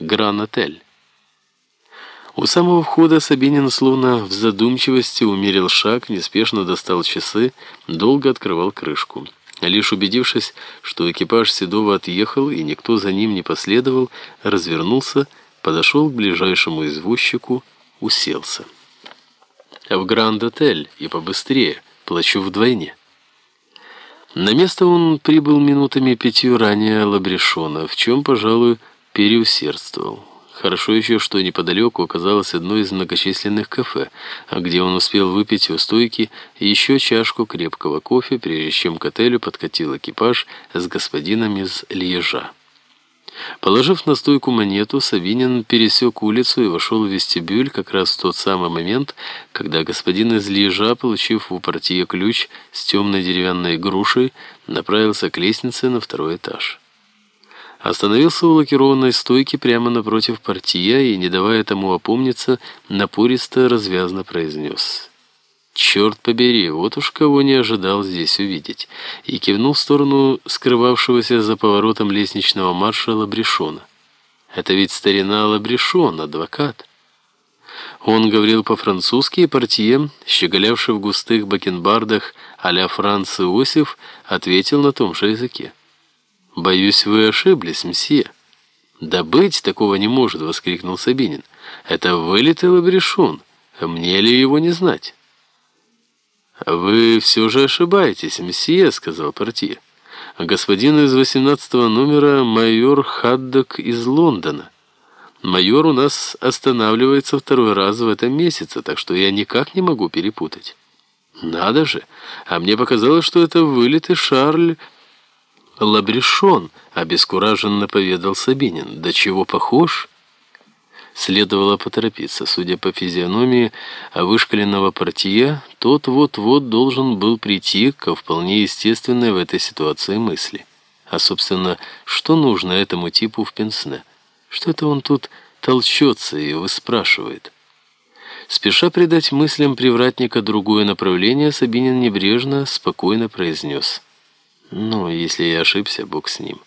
Гран-отель. У самого входа Сабинин словно в задумчивости умерил шаг, неспешно достал часы, долго открывал крышку. Лишь убедившись, что экипаж Седова отъехал и никто за ним не последовал, развернулся, подошел к ближайшему извозчику, уселся. «В Гранд-отель и побыстрее, плачу вдвойне». На место он прибыл минутами пятью ранее Лабрешона, в чем, пожалуй, переусердствовал. Хорошо еще, что неподалеку оказалось одно из многочисленных кафе, где он успел выпить у стойки еще чашку крепкого кофе, прежде чем к отелю подкатил экипаж с господином из Льежа. Положив на стойку монету, Савинин пересек улицу и вошел в вестибюль как раз в тот самый момент, когда господин из Льежа, получив у партии ключ с темной деревянной грушей, направился к лестнице на второй этаж. Остановился у лакированной стойки прямо напротив партия и, не давая тому опомниться, напористо развязно произнес «Черт побери, вот уж кого не ожидал здесь увидеть!» и кивнул в сторону скрывавшегося за поворотом лестничного марша Лабрешона. «Это ведь старина Лабрешон, адвокат!» Он говорил по-французски, и портье, щеголявший в густых бакенбардах а-ля Франц Иосиф, ответил на том же языке. «Боюсь, вы ошиблись, мсье». «Да быть такого не может!» — воскликнул Сабинин. «Это вылитый лабрешон. Мне ли его не знать?» «Вы все же ошибаетесь, мсье», — сказал портье. «Господин из восемнадцатого номера майор Хаддок из Лондона. Майор у нас останавливается второй раз в этом месяце, так что я никак не могу перепутать». «Надо же! А мне показалось, что это вылитый Шарль...» Лабрешон, обескураженно поведал Сабинин. Да чего похож? Следовало поторопиться. Судя по физиономии вышкаленного портье, тот вот-вот должен был прийти ко вполне естественной в этой ситуации мысли. А, собственно, что нужно этому типу в пенсне? Что это он тут толчется и выспрашивает? Спеша придать мыслям привратника другое направление, Сабинин небрежно, спокойно произнес — ну, если я ошибся, бог с ним.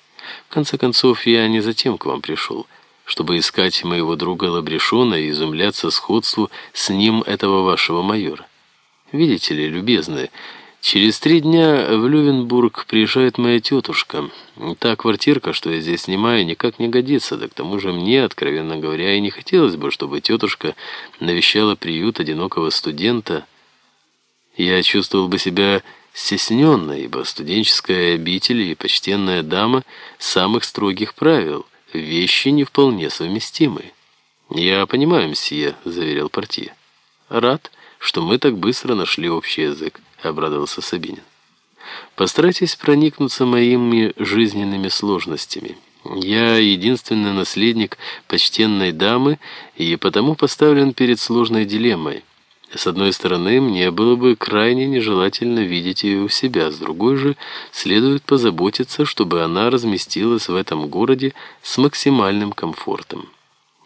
В конце концов, я не затем к вам пришел, чтобы искать моего друга Лабрешона и изумляться сходству с ним этого вашего майора. Видите ли, любезные, через три дня в Лювенбург приезжает моя тетушка. Та квартирка, что я здесь снимаю, никак не годится, да к тому же мне, откровенно говоря, и не хотелось бы, чтобы тетушка навещала приют одинокого студента. Я чувствовал бы себя стесненно, ибо студенческая обитель и почтенная дама самых строгих правил, вещи не вполне совместимы. «Я понимаю, мсье», — заверил партия. «Рад, что мы так быстро нашли общий язык», — обрадовался Сабинин. «Постарайтесь проникнуться моими жизненными сложностями. Я единственный наследник почтенной дамы и потому поставлен перед сложной дилеммой». С одной стороны, мне было бы крайне нежелательно видеть ее у себя, с другой же, следует позаботиться, чтобы она разместилась в этом городе с максимальным комфортом.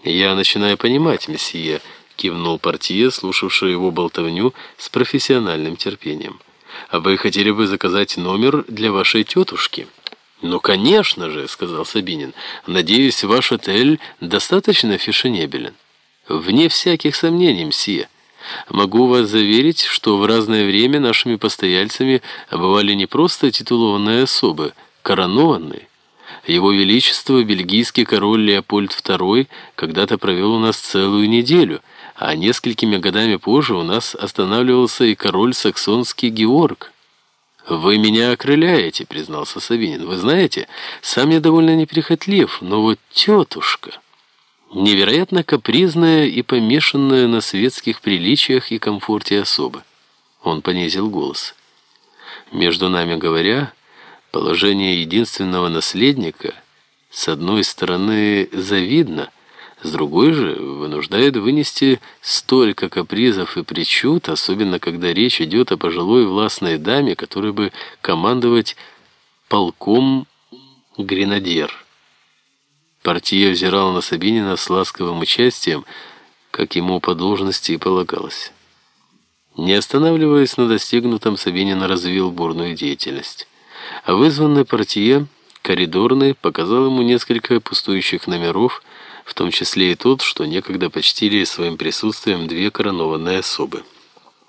«Я начинаю понимать, месье», — кивнул портье, слушавший его болтовню с профессиональным терпением. «А вы хотели бы заказать номер для вашей тетушки?» «Ну, конечно же», — сказал Сабинин. «Надеюсь, ваш отель достаточно фешенебелен». «Вне всяких сомнений, мсье». Могу вас заверить, что в разное время нашими постояльцами бывали не просто титулованные особы, коронованные. Его Величество, бельгийский король Леопольд II, когда-то провел у нас целую неделю, а несколькими годами позже у нас останавливался и король саксонский Георг. «Вы меня окрыляете», — признался Савинин. «Вы знаете, сам я довольно неприхотлив, но вот тетушка...» невероятно капризная и помешанная на светских приличиях и комфорте особа. Он понизил голос. Между нами говоря, положение единственного наследника с одной стороны завидно, с другой же вынуждает вынести столько капризов и причуд, особенно когда речь идет о пожилой властной даме, которой бы командовать полком гренадер. Партия взирала на Сабинина с ласковым участием, как ему по должности и полагалось. Не останавливаясь на достигнутом, Сабинин развил бурную деятельность. А вызванный партия, коридорный, показал ему несколько пустующих номеров, в том числе и тот, что некогда почтили своим присутствием две коронованные особы.